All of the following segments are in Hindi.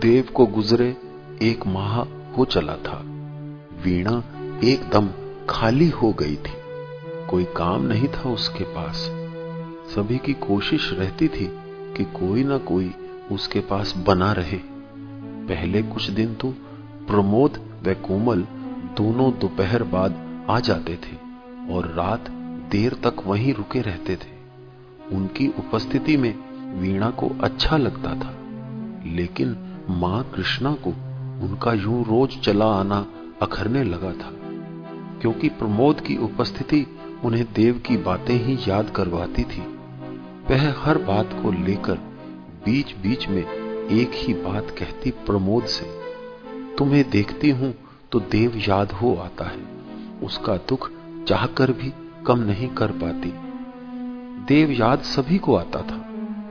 देव को गुजरे एक माह हो चला था। वीणा एकदम खाली हो गई थी। कोई काम नहीं था उसके पास। सभी की कोशिश रहती थी कि कोई ना कोई उसके पास बना रहे। पहले कुछ दिन तो प्रमोद व कोमल दोनों दोपहर बाद आ जाते थे और रात देर तक वहीं रुके रहते थे। उनकी उपस्थिति में वीणा को अच्छा लगता था, लेकिन माँ कृष्णा को उनका यूँ रोज चला आना अखरने लगा था, क्योंकि प्रमोद की उपस्थिति उन्हें देव की बातें ही याद करवाती थी। वह हर बात को लेकर बीच बीच में एक ही बात कहती प्रमोद से, तुम्हें देखती हूँ तो देव याद हो आता है, उसका दुख चाहकर भी कम नहीं कर पाती। देव याद सभी को आता था।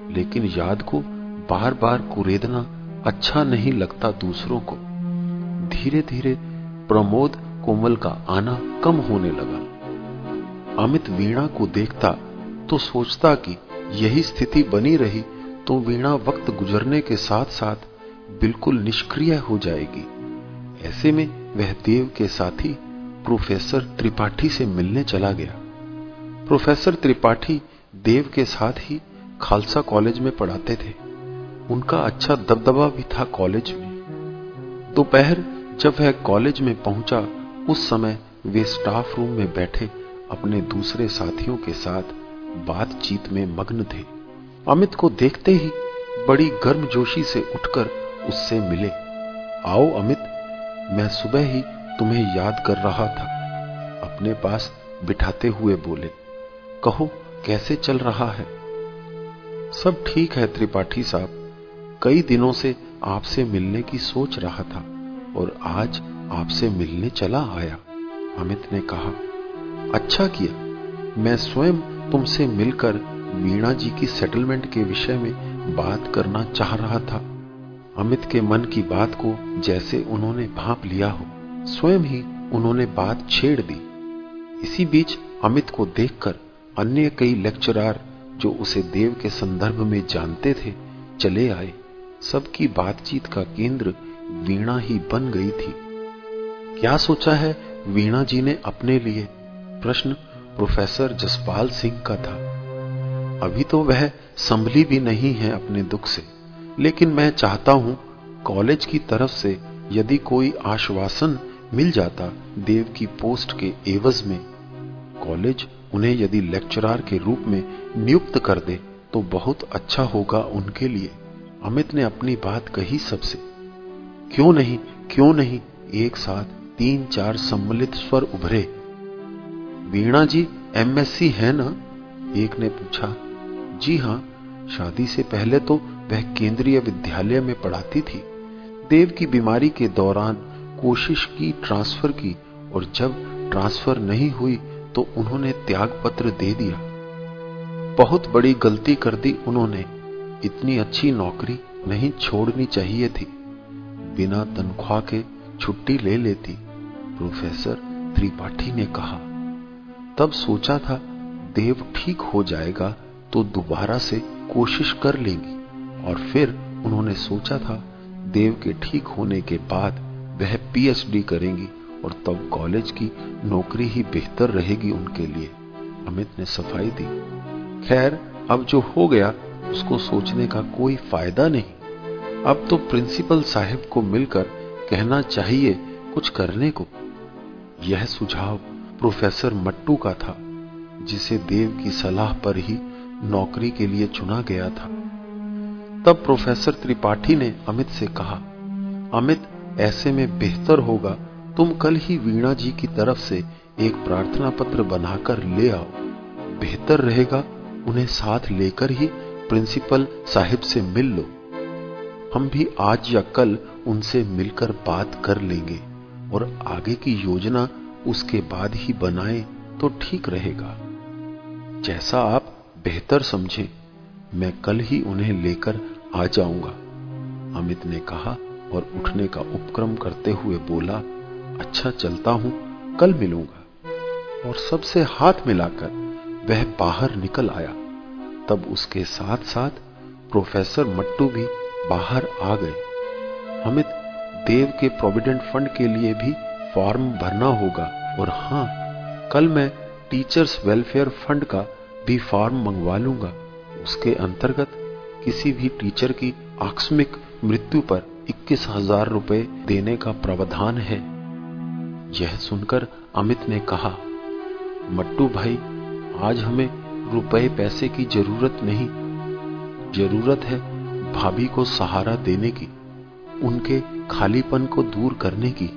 लेकिन याद को बार बार कुरेदना अच्छा नहीं लगता दूसरों को। धीरे धीरे प्रमोद कोमल का आना कम होने लगा। अमित वीणा को देखता तो सोचता कि यही स्थिति बनी रही तो वीणा वक्त गुजरने के साथ साथ बिल्कुल निष्क्रिय हो जाएगी। ऐसे में वह देव के साथी प्रोफेसर त्रिपाठी से मिलने चला गया। प्रोफेसर त्रिपाठी देव के साथ ही खालसा कॉलेज में पढ़ाते थे। उनका अच्छा दबदबा भी था कॉलेज में। दोपहर जब वह कॉलेज में पहुँचा, उस समय वे स्टाफ रूम में बैठे अपने दूसरे साथियों के साथ बातचीत में मग्न थे। अमित को देखते ही बड़ी गर्मजोशी से उठकर उससे मिले, आओ अमित, मैं सुबह ही तुम्हें याद कर रहा था। अपने पास बिठाते हुए बोले, कहो, कैसे चल रहा है? सब ठीक है त्रिपाठी साहब। कई दिनों से आपसे मिलने की सोच रहा था और आज आपसे मिलने चला आया। अमित ने कहा अच्छा किया। मैं स्वयं तुमसे मिलकर वीणा जी की सेटलमेंट के विषय में बात करना चाह रहा था। अमित के मन की बात को जैसे उन्होंने भाप लिया हो, स्वयं ही उन्होंने बात छेड़ दी। इसी बीच अमित को देखकर अन्य कई लेक्चरार जो उसे देव के संदर्भ में जानते थे, चले आए। सबकी बातचीत का केंद्र वीणा ही बन गई थी। क्या सोचा है वीणा जी ने अपने लिए? प्रश्न प्रोफेसर जसपाल सिंह का था। अभी तो वह संभली भी नहीं है अपने दुख से, लेकिन मैं चाहता हूँ कॉलेज की तरफ़ से यदि कोई आश्वासन मिल जाता देव की पोस्ट के एवज में। कॉलेज उन्हें यदि लेक्चरार के रूप में नियुक्त कर दे तो बहुत अच्छा होगा उनके लिए। अमित ने अपनी बात कही सबसे। क्यों नहीं क्यों नहीं, एक साथ तीन चार सम्मिलित स्वर उभरे। वीणा जी एमएससी है ना? एक ने पूछा। जी हाँ, शादी से पहले तो वह केंद्रीय विद्यालय में पढ़ाती थी। देव की बीमारी के दौरान कोशिश की ट्रांसफ़र की, और जब ट्रांसफ़र नहीं हुई तो उन्होंने त्याग पत्र दे दिया। बहुत बड़ी गलती कर दी उन्होंने। इतनी अच्छी नौकरी नहीं छोड़नी चाहिए थी। बिना तनख्वाह के छुट्टी ले लेती, प्रोफेसर त्रिपाठी ने कहा। तब सोचा था, देव ठीक हो जाएगा तो दोबारा से कोशिश कर लेंगी। और फिर उन्होंने सोचा था, देव के ठीक होने के बाद वह पीएचडी करेंगी। और तब कॉलेज की नौकरी ही बेहतर रहेगी उनके लिए। अमित ने सफ़ाई दी। खैर, अब जो हो गया, उसको सोचने का कोई फ़ायदा नहीं। अब तो प्रिंसिपल साहब को मिलकर कहना चाहिए कुछ करने को। यह सुझाव प्रोफेसर मट्टू का था, जिसे देव की सलाह पर ही नौकरी के लिए चुना गया था। तब प्रोफेसर त्रिपाठी ने अमित से कहा, अमित, ऐसे में बेहतर होगा तुम कल ही वीणा जी की तरफ़ से एक प्रार्थना पत्र बनाकर ले आओ। बेहतर रहेगा उन्हें साथ लेकर ही प्रिंसिपल साहिब से मिल लो। हम भी आज या कल उनसे मिलकर बात कर लेंगे और आगे की योजना उसके बाद ही बनाएँ तो ठीक रहेगा। जैसा आप बेहतर समझें, मैं कल ही उन्हें लेकर आ जाऊँगा। अमित ने कहा और उठने का उपक्रम करते हुए बोला अच्छा चलता हूँ, कल मिलूँगा। और सबसे हाथ मिलाकर वह बाहर निकल आया। तब उसके साथ साथ प्रोफेसर मट्टू भी बाहर आ गए। अमित देव के प्रोविडेंट फंड के लिए भी फॉर्म भरना होगा। और हाँ, कल मैं टीचर्स वेलफेयर फंड का भी फॉर्म मंगवा लूँगा। उसके अंतर्गत किसी भी टीचर की आकस्मिक मृत्यु पर इक्कीस हज़ार रुपए देने का प्रावधान है। यह सुनकर अमित ने कहा, मट्टू भाई, आज हमें रुपए पैसे की ज़रूरत नहीं। ज़रूरत है भाभी को सहारा देने की, उनके खालीपन को दूर करने की।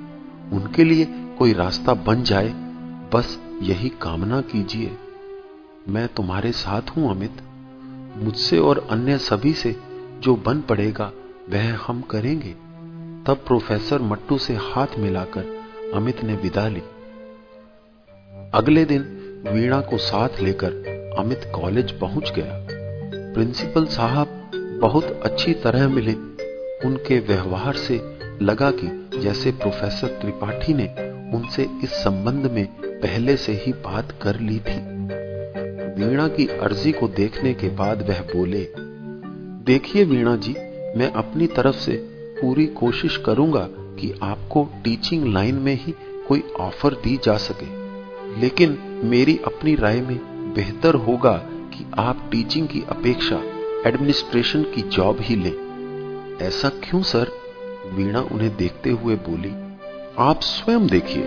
उनके लिए कोई रास्ता बन जाए, बस यही कामना कीजिए। मैं तुम्हारे साथ हूँ अमित। मुझसे और अन्य सभी से जो बन पड़ेगा, वह हम करेंगे। तब प्रोफेसर मट्टू से हाथ मिलाकर अमित ने विदा ली। अगले दिन वीणा को साथ लेकर अमित कॉलेज पहुँच गया। प्रिंसिपल साहब बहुत अच्छी तरह मिले। उनके व्यवहार से लगा कि जैसे प्रोफेसर त्रिपाठी ने उनसे इस संबंध में पहले से ही बात कर ली थी। वीणा की अर्जी को देखने के बाद वह बोले, देखिए वीणा जी, मैं अपनी तरफ़ से पूरी कोशिश करूँगा कि आपको टीचिंग लाइन में ही कोई ऑफ़र दी जा सके। लेकिन मेरी अपनी राय में बेहतर होगा कि आप टीचिंग की अपेक्षा एडमिनिस्ट्रेशन की जॉब ही लें। ऐसा क्यों सर वीणा उन्हें देखते हुए बोली, आप स्वयं देखिए।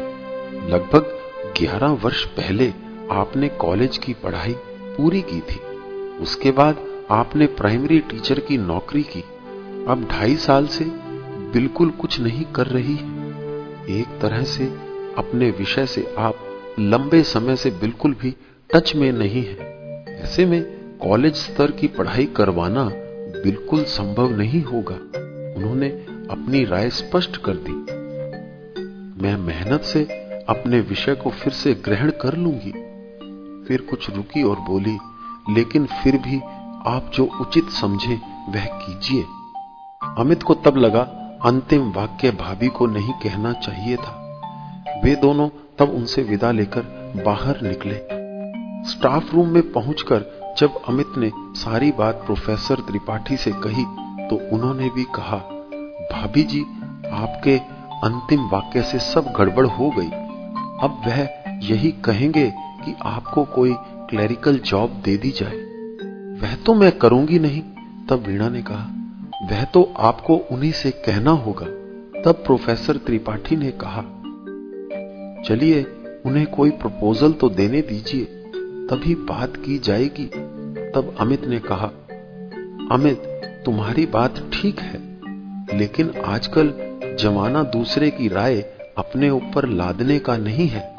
लगभग 11 वर्ष पहले आपने कॉलेज की पढ़ाई पूरी की थी। उसके बाद आपने प्राइमरी टीचर की नौकरी की। अब ढाई साल से बिल्कुल कुछ नहीं कर रही है। एक तरह से अपने विषय से आप लंबे समय से बिल्कुल भी टच में नहीं है। ऐसे में कॉलेज स्तर की पढ़ाई करवाना बिल्कुल संभव नहीं होगा। उन्होंने अपनी राय स्पष्ट कर दी। मैं मेहनत से अपने विषय को फिर से ग्रहण कर लूँगी। फिर कुछ रुकी और बोली, लेकिन फिर भी आप जो उचित समझे, वह कीजिए। अमित को तब लगा अंतिम वाक्य भाभी को नहीं कहना चाहिए था। वे दोनों तब उनसे विदा लेकर बाहर निकले। स्टाफ रूम में पहुंचकर जब अमित ने सारी बात प्रोफेसर त्रिपाठी से कही तो उन्होंने भी कहा, भाभी जी, आपके अंतिम वाक्य से सब गड़बड़ हो गई। अब वह यही कहेंगे कि आपको कोई क्लरिकल जॉब दे दी जाए। वह तो मैं करूँगी नहीं, तब वीणा ने कहा वह तो आपको उन्हीं से कहना होगा, तब प्रोफेसर त्रिपाठी ने कहा, चलिए, उन्हें कोई प्रपोजल तो देने दीजिए, तभी बात की जाएगी। तब अमित ने कहा, अमित, तुम्हारी बात ठीक है, लेकिन आजकल जमाना दूसरे की राय अपने ऊपर लादने का नहीं है।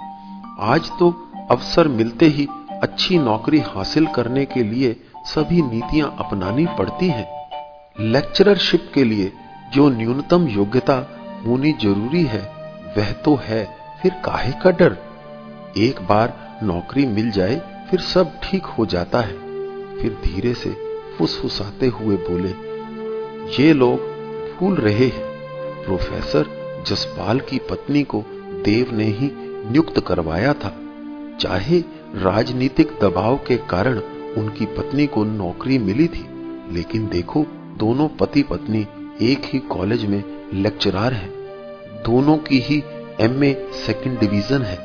आज तो अवसर मिलते ही अच्छी नौकरी हासिल करने के लिए सभी नीतियाँ अपनानी पड़ती हैं। लेक्चररशिप के लिए जो न्यूनतम योग्यता होनी ज़रूरी है, वह तो है फिर काहे का डर? एक बार नौकरी मिल जाए, फिर सब ठीक हो जाता है। फिर धीरे से फुसफुसाते हुए बोले, ये लोग भूल रहे हैं। प्रोफेसर जसपाल की पत्नी को देव ने ही नियुक्त करवाया था। चाहे राजनीतिक दबाव के कारण उनकी पत्नी को नौकरी मिली थी, लेकिन देखो दोनों पति पत्नी एक ही कॉलेज में लेक्चरार हैं। दोनों की ही एमए सेकंड डिवीज़न है।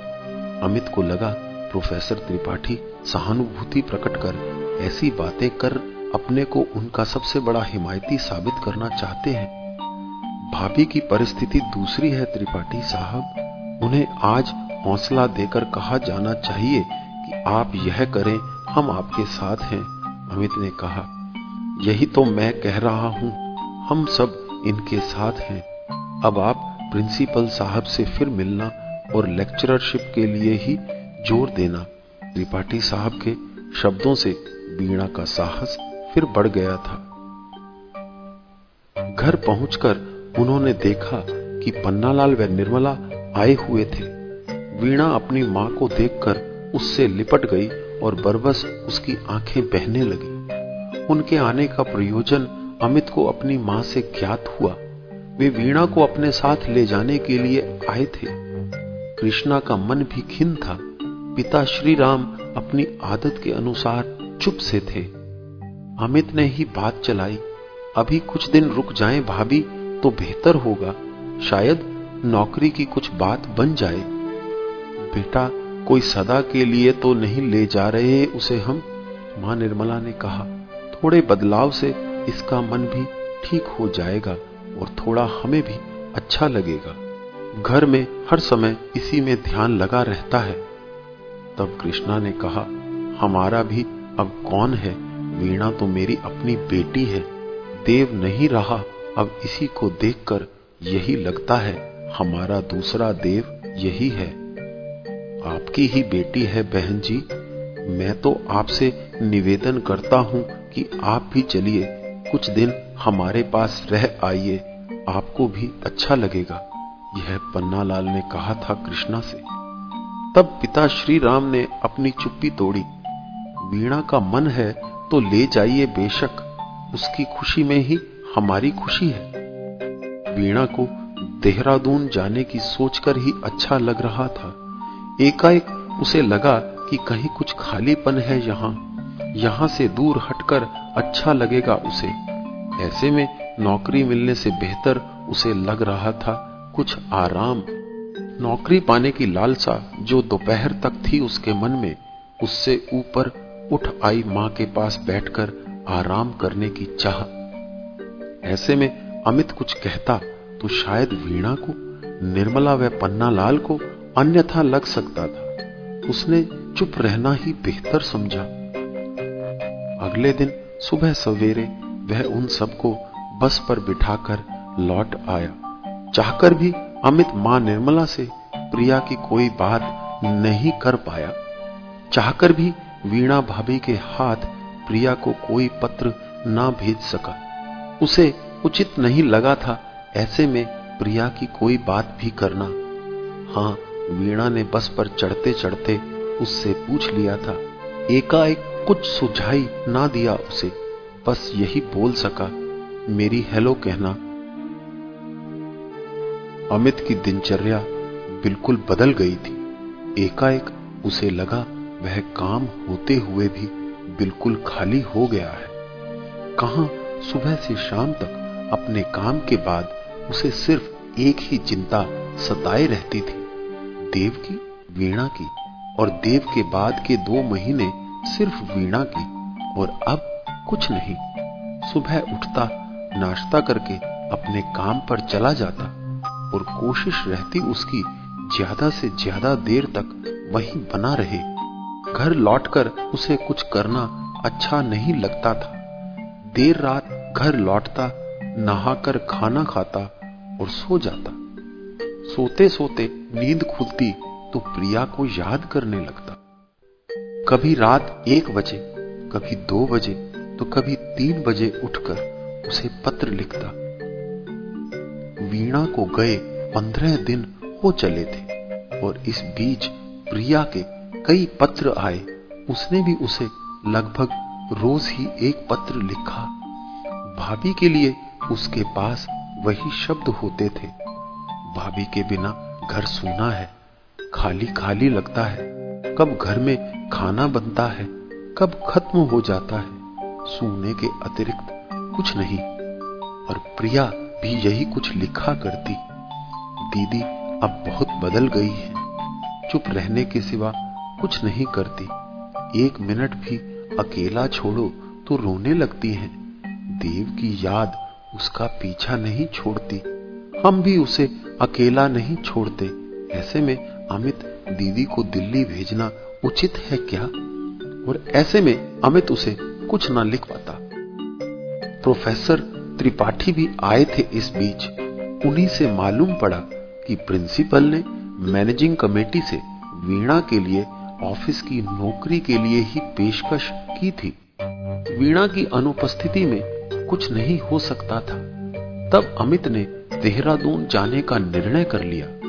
अमित को लगा प्रोफेसर त्रिपाठी सहानुभूति प्रकट कर ऐसी बातें कर अपने को उनका सबसे बड़ा हिमायती साबित करना चाहते हैं। भाभी की परिस्थिति दूसरी है त्रिपाठी साहब। उन्हें आज हौसला देकर कहा जाना चाहिए कि आप यह करें, हम आपके साथ हैं, अमित ने कहा। यही तो मैं कह रहा हूँ। हम सब इनके साथ हैं। अब आप प्रिंसिपल साहब से फिर मिलना और लेक्चररशिप के लिए ही ज़ोर देना। त्रिपाठी साहब के शब्दों से बीणा का साहस फिर बढ़ गया था। घर पहुंचकर उन्होंने देखा कि पन्नालाल व निर्मला आए हुए थे। वीणा अपनी माँ को देखकर उससे लिपट गई और बरबस उसकी आँखें बहने लगी। उनके आने का प्रयोजन अमित को अपनी माँ से ज्ञात हुआ। वे वीणा को अपने साथ ले जाने के लिए आए थे। कृष्णा का मन भी खिन था। पिता श्री राम अपनी आदत के अनुसार चुप से थे। अमित ने ही बात चलाई, अभी कुछ दिन रुक जाएँ भाभी तो बेहतर होगा। शायद नौकरी की कुछ बात बन जाए। बेटा, कोई सदा के लिए तो नहीं ले जा रहे उसे हम? माँ निर्मला ने कहा थोड़े बदलाव से इसका मन भी ठीक हो जाएगा और थोड़ा हमें भी अच्छा लगेगा। घर में हर समय इसी में ध्यान लगा रहता है। तब कृष्णा ने कहा, हमारा भी अब कौन है? वीणा तो मेरी अपनी बेटी है। देव नहीं रहा, अब इसी को देखकर यही लगता है, हमारा दूसरा देव यही है। आपकी ही बेटी है बहन जी। मैं तो आपसे निवेदन करता हूँ कि आप भी चलिए, कुछ दिन हमारे पास रह आइए, आपको भी अच्छा लगेगा। यह पन्नालाल ने कहा था कृष्णा से। तब पिता श्री राम ने अपनी चुप्पी तोड़ी। वीणा का मन है तो ले जाइए बेशक, उसकी खुशी में ही हमारी खुशी है। वीणा को देहरादून जाने की सोचकर ही अच्छा लग रहा था। एकाएक उसे लगा कि कहीं कुछ खालीपन है यहाँ। यहाँ से दूर हटकर अच्छा लगेगा उसे। ऐसे में नौकरी मिलने से बेहतर उसे लग रहा था कुछ आराम। नौकरी पाने की लालसा जो दोपहर तक थी उसके मन में, उससे ऊपर उठ आई माँ के पास बैठकर आराम करने की चाह। ऐसे में अमित कुछ कहता तो शायद वीणा को, निर्मला व पन्ना लाल को अन्यथा लग सकता था। उसने चुप रहना ही बेहतर समझा। अगले दिन सुबह सवेरे वह उन सबको बस पर बिठाकर लौट आया। चाहकर भी अमित माँ निर्मला से प्रिया की कोई बात नहीं कर पाया। चाहकर भी वीणा भाभी के हाथ प्रिया को कोई पत्र ना भेज सका। उसे उचित नहीं लगा था ऐसे में प्रिया की कोई बात भी करना। हाँ, वीणा ने बस पर चढ़ते चढ़ते उससे पूछ लिया था। एकाएक कुछ सुझाई ना दिया उसे। बस यही बोल सका, मेरी हेलो कहना। अमित की दिनचर्या बिल्कुल बदल गई थी। एकाएक उसे लगा वह काम होते हुए भी बिल्कुल खाली हो गया है। कहा सुबह से शाम तक अपने काम के बाद उसे सिर्फ़ एक ही चिंता सताए रहती थी। देव की, वीणा की और देव के बाद के दो महीने सिर्फ़ वीणा की, और अब कुछ नहीं। सुबह उठता, नाश्ता करके अपने काम पर चला जाता, और कोशिश रहती उसकी ज़्यादा से ज़्यादा देर तक वहीं बना रहे। घर लौटकर उसे कुछ करना अच्छा नहीं लगता था। देर रात घर लौटता, नहाकर खाना खाता और सो जाता। सोते सोते नींद खुलती तो प्रिया को याद करने लगता। कभी रात एक बजे, कभी दो बजे तो कभी तीन बजे उठकर उसे पत्र लिखता। वीणा को गए पंद्रह दिन हो चले थे और इस बीच प्रिया के कई पत्र आए। उसने भी उसे लगभग रोज ही एक पत्र लिखा। भाभी के लिए उसके पास वही शब्द होते थे। भाभी के बिना घर सूना है खाली खाली लगता है। कब घर में खाना बनता है, कब खत्म हो जाता है, सोने के अतिरिक्त कुछ नहीं। और प्रिया भी यही कुछ लिखा करती। दीदी अब बहुत बदल गई है। चुप रहने के सिवा कुछ नहीं करती। एक मिनट भी अकेला छोड़ो तो रोने लगती है। देव की याद उसका पीछा नहीं छोड़ती। हम भी उसे अकेला नहीं छोड़ते। ऐसे में अमित दीदी को दिल्ली भेजना उचित है क्या? और ऐसे में अमित उसे कुछ ना लिख पाता। प्रोफेसर त्रिपाठी भी आए थे इस बीच। उन्हीं से मालूम पड़ा कि प्रिंसिपल ने मैनेजिंग कमेटी से वीणा के लिए ऑफ़िस की नौकरी के लिए ही पेशकश की थी। वीणा की अनुपस्थिति में कुछ नहीं हो सकता था। तब अमित ने देहरादून जाने का निर्णय कर लिया।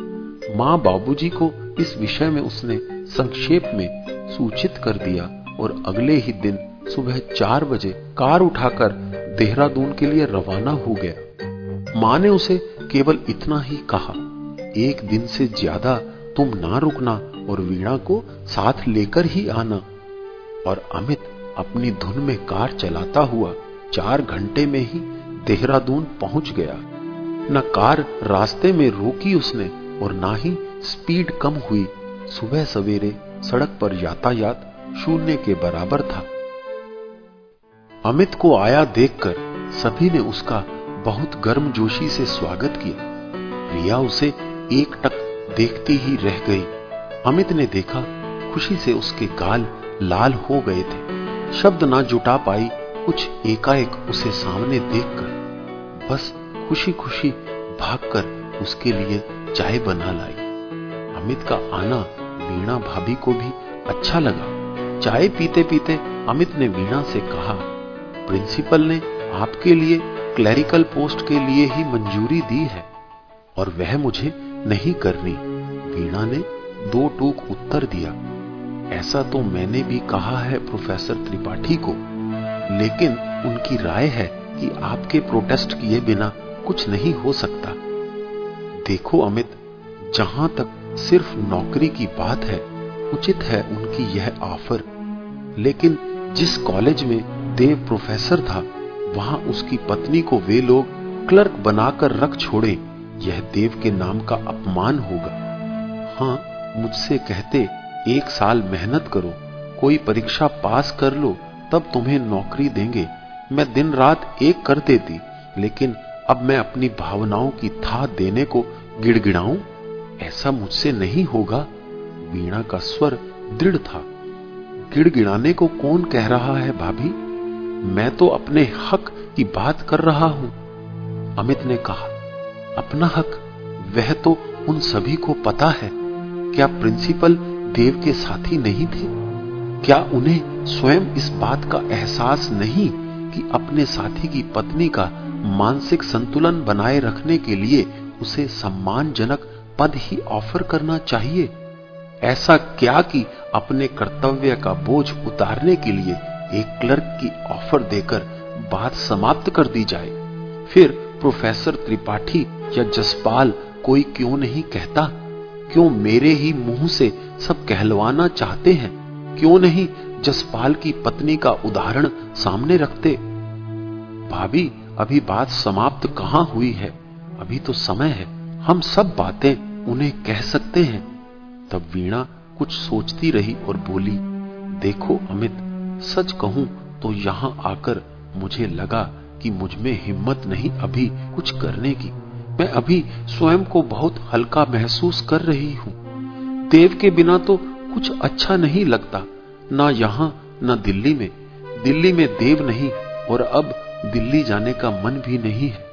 माँ बाबूजी को इस विषय में उसने संक्षेप में सूचित कर दिया और अगले ही दिन सुबह चार बजे कार उठाकर देहरादून के लिए रवाना हो गया। माँ ने उसे केवल इतना ही कहा, एक दिन से ज़्यादा तुम ना रुकना और वीणा को साथ लेकर ही आना। और अमित अपनी धुन में कार चलाता हुआ चार घंटे में ही देहरादून पहुँच गया। न कार रास्ते में रोकी उसने और ना ही स्पीड कम हुई। सुबह सवेरे सड़क पर यातायात शून्य के बराबर था। अमित को आया देखकर सभी ने उसका बहुत गर्मजोशी से स्वागत किया। रिया उसे एक टक देखती ही रह गई। अमित ने देखा खुशी से उसके गाल लाल हो गए थे। शब्द ना जुटा पाई, कुछ एकाएक उसे सामने देखकर बस खुशी खुशी भागकर उसके लिए चाय बना लाई। अमित का आना वीणा भाभी को भी अच्छा लगा। चाय पीते पीते अमित ने वीणा से कहा, प्रिंसिपल ने आपके लिए क्लरिकल पोस्ट के लिए ही मंजूरी दी है और वह मुझे नहीं करनी। वीणा ने दो टूक उत्तर दिया। ऐसा तो मैंने भी कहा है प्रोफेसर त्रिपाठी को, लेकिन उनकी राय है कि आपके प्रोटेस्ट किए बिना कुछ नहीं हो सकता। देखो अमित, जहाँ तक सिर्फ़ नौकरी की बात है, उचित है उनकी यह ऑफ़र लेकिन जिस कॉलेज में देव प्रोफेसर था, वहाँ उसकी पत्नी को वे लोग क्लर्क बनाकर रख छोड़े, यह देव के नाम का अपमान होगा। हाँ, मुझसे कहते, एक साल मेहनत करो, कोई परीक्षा पास कर लो, तब तुम्हें नौकरी देंगे। मैं दिन रात एक कर देती, लेकिन अब मैं अपनी भावनाओं की था देने को गिड़गिड़ाऊं? ऐसा मुझसे नहीं होगा। वीणा का स्वर दृढ़ था। गिड़गिड़ाने को कौन कह रहा है भाभी? मैं तो अपने हक की बात कर रहा हूँ। अमित ने कहा, अपना हक? वह तो उन सभी को पता है। क्या प्रिंसिपल देव के साथी नहीं थे? क्या उन्हें स्वयं इस बात का एहसास नहीं कि अपने साथी की पत्नी का मानसिक संतुलन बनाए रखने के लिए उसे सम्मानजनक पद ही ऑफ़र करना चाहिए। ऐसा क्या कि अपने कर्तव्य का बोझ उतारने के लिए एक क्लर्क की ऑफ़र देकर बात समाप्त कर दी जाए। फिर प्रोफेसर त्रिपाठी या जसपाल कोई क्यों नहीं कहता? क्यों मेरे ही मुँह से सब कहलवाना चाहते हैं? क्यों नहीं जसपाल की पत्नी का उदाहरण सामने रखते? भाभी अभी बात समाप्त कहाँ हुई है? अभी तो समय है। हम सब बातें उन्हें कह सकते हैं। तब वीणा कुछ सोचती रही और बोली, देखो अमित, सच कहूँ तो यहाँ आकर मुझे लगा कि मुझमें हिम्मत नहीं अभी कुछ करने की। मैं अभी स्वयं को बहुत हल्का महसूस कर रही हूँ। देव के बिना तो कुछ अच्छा नहीं लगता, ना यहाँ, ना दिल्ली में। दिल्ली में देव नहीं और अब दिल्ली जाने का मन भी नहीं है।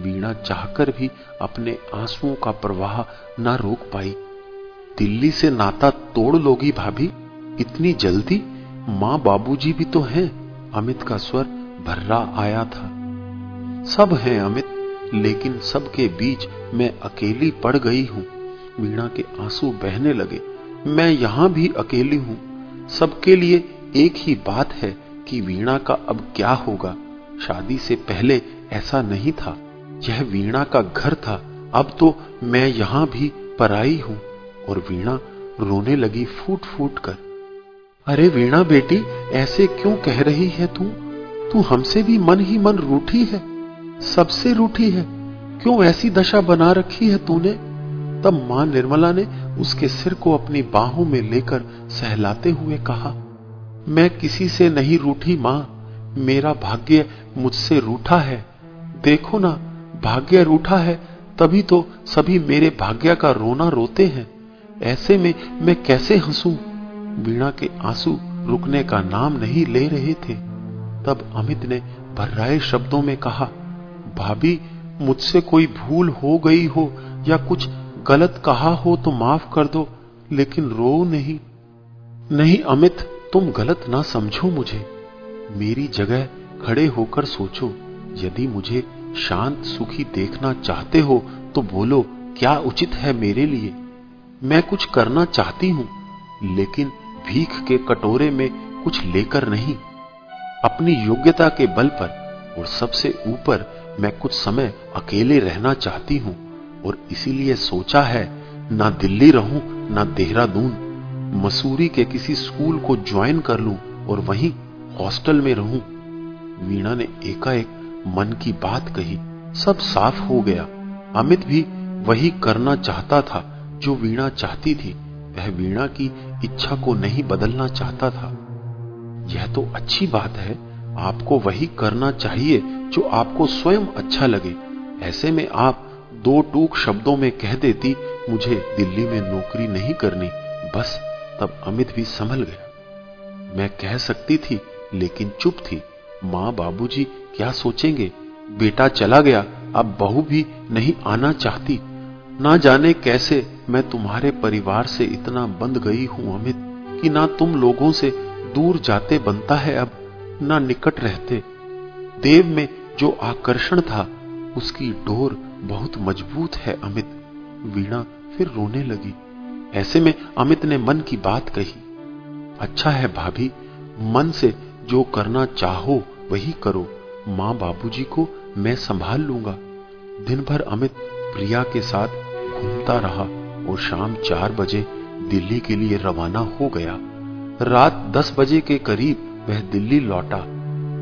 वीणा चाहकर भी अपने आंसुओं का प्रवाह ना रोक पाई। दिल्ली से नाता तोड़ लोगी भाभी, इतनी जल्दी? माँ बाबूजी भी तो हैं। अमित का स्वर भर्रा आया था। सब हैं अमित, लेकिन सबके बीच मैं अकेली पड़ गई हूँ। वीणा के आँसू बहने लगे। मैं यहाँ भी अकेली हूँ। सबके लिए एक ही बात है कि वीणा का अब क्या होगा? शादी से पहले ऐसा नहीं था। यह वीणा का घर था। अब तो मैं यहाँ भी पराई हूँ। और वीणा रोने लगी फूट फूट कर। अरे वीणा बेटी, ऐसे क्यों कह रही है तू? तू हमसे भी मन ही मन रूठी है। सबसे रूठी है। क्यों ऐसी दशा बना रखी है तूने? तब माँ निर्मला ने उसके सिर को अपनी बाहों में लेकर सहलाते हुए कहा, मैं किसी से नहीं रूठी माँ। मेरा भाग्य मुझसे रूठा है। देखो ना, भाग्य रूठा है, तभी तो सभी मेरे भाग्य का रोना रोते हैं। ऐसे में मैं कैसे हंसूं? वीणा के आँसू रुकने का नाम नहीं ले रहे थे। तब अमित ने भर्राए शब्दों में कहा, भाभी, मुझसे कोई भूल हो गई हो या कुछ गलत कहा हो तो माफ़ कर दो, लेकिन रो नहीं। नहीं, अमित, तुम गलत ना समझो मुझे। मेरी जगह खड़े होकर सोचो, यदि मुझे शांत सुखी देखना चाहते हो तो बोलो, क्या उचित है मेरे लिए? मैं कुछ करना चाहती हूँ, लेकिन भीख के कटोरे में कुछ लेकर नहीं। अपनी योग्यता के बल पर और सबसे ऊपर मैं कुछ समय अकेले रहना चाहती हूँ, और इसीलिए सोचा है, ना दिल्ली रहूँ, ना देहरादून। मसूरी के किसी स्कूल को ज्वाइन कर लूँ और वहीं हॉस्टल में रहूँ। वीणा ने एकाएक मन की बात कही। सब साफ़ हो गया। अमित भी वही करना चाहता था जो वीणा चाहती थी। वह वीणा की इच्छा को नहीं बदलना चाहता था। यह तो अच्छी बात है। आपको वही करना चाहिए जो आपको स्वयं अच्छा लगे। ऐसे में आप दो टूक शब्दों में कह देती, मुझे दिल्ली में नौकरी नहीं करनी। बस तब अमित भी संभल गया। मैं कह सकती थी, लेकिन चुप थी। माँ बाबूजी क्या सोचेंगे? बेटा चला गया, अब बहू भी नहीं आना चाहती। ना जाने कैसे मैं तुम्हारे परिवार से इतना बंध गई हूँ, अमित, कि ना तुम लोगों से दूर जाते बनता है अब, ना निकट रहते। देव में जो आकर्षण था, उसकी डोर बहुत मज़बूत है, अमित। वीणा फिर रोने लगी। ऐसे में अमित ने मन की बात कही। अच्छा है भाभी, मन से जो करना चाहो वही करो। माँ बाबूजी को मैं संभाल लूँगा। दिन भर अमित प्रिया के साथ घूमता रहा और शाम चार बजे दिल्ली के लिए रवाना हो गया। रात दस बजे के करीब वह दिल्ली लौटा।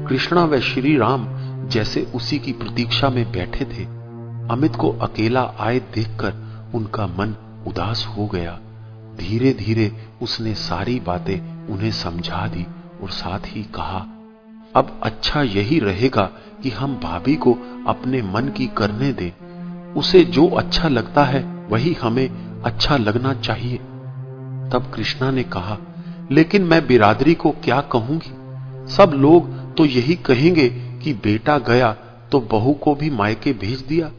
कृष्णा व श्री राम जैसे उसी की प्रतीक्षा में बैठे थे। अमित को अकेला आए देखकर उनका मन उदास हो गया। धीरे धीरे उसने सारी बातें उन्हें समझा दी और साथ ही कहा अब अच्छा यही रहेगा कि हम भाभी को अपने मन की करने दें। उसे जो अच्छा लगता है, वही हमें अच्छा लगना चाहिए। तब कृष्णा ने कहा, लेकिन मैं बिरादरी को क्या कहूँगी? सब लोग तो यही कहेंगे कि बेटा गया तो बहू को भी मायके भेज दिया।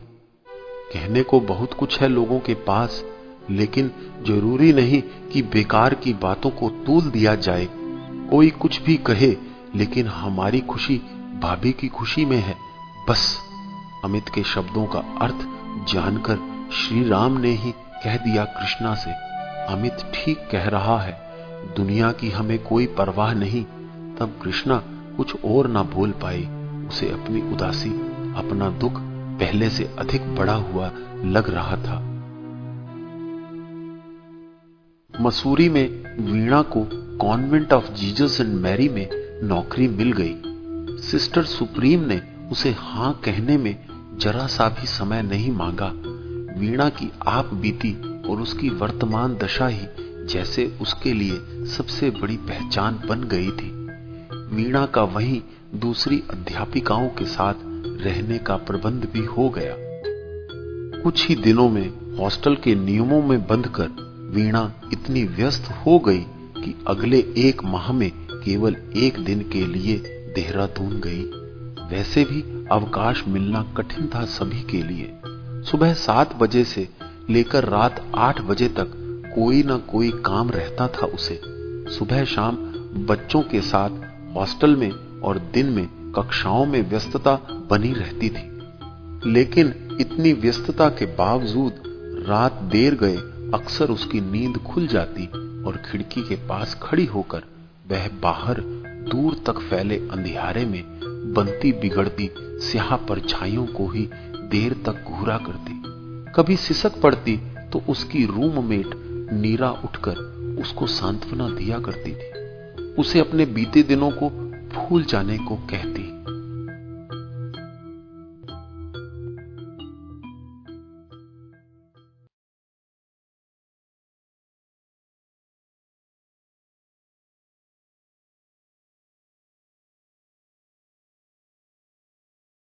कहने को बहुत कुछ है लोगों के पास, लेकिन ज़रूरी नहीं कि बेकार की बातों को तूल दिया जाए। कोई कुछ भी कहे लेकिन हमारी खुशी भाभी की खुशी में है। बस, अमित के शब्दों का अर्थ जानकर श्री राम ने ही कह दिया कृष्णा से, अमित ठीक कह रहा है, दुनिया की हमें कोई परवाह नहीं। तब कृष्णा कुछ और ना बोल पाई। उसे अपनी उदासी, अपना दुख पहले से अधिक बड़ा हुआ लग रहा था। मसूरी में वीणा को convent of Jesus and Mary में नौकरी मिल गई। सिस्टर सुप्रीम ने उसे हाँ कहने में जरा सा भी समय नहीं मांगा। वीणा की आप बीती और उसकी वर्तमान दशा ही जैसे उसके लिए सबसे बड़ी पहचान बन गई थी। वीणा का वहीं दूसरी अध्यापिकाओं के साथ रहने का प्रबंध भी हो गया। कुछ ही दिनों में हॉस्टल के नियमों में बंधकर वीणा इतनी व्यस्त हो गई कि अगले एक माह में केवल एक दिन के लिए देहरादून गई। वैसे भी अवकाश मिलना कठिन था सभी के लिए। सुबह सात बजे से लेकर रात आठ बजे तक कोई ना कोई काम रहता था उसे। सुबह शाम बच्चों के साथ हॉस्टल में और दिन में कक्षाओं में व्यस्तता बनी रहती थी। लेकिन इतनी व्यस्तता के बावजूद रात देर गए, अक्सर उसकी नींद खुल जाती और खिड़की के पास खड़ी होकर वह बाहर दूर तक फैले अंधियारे में बनती बिगड़ती स्याह परछाइयों को ही देर तक घूरा करती। कभी सिसक पड़ती तो उसकी रूममेट नीरा उठकर उसको सांत्वना दिया करती। थी उसे अपने बीते दिनों को भूल जाने को कहती।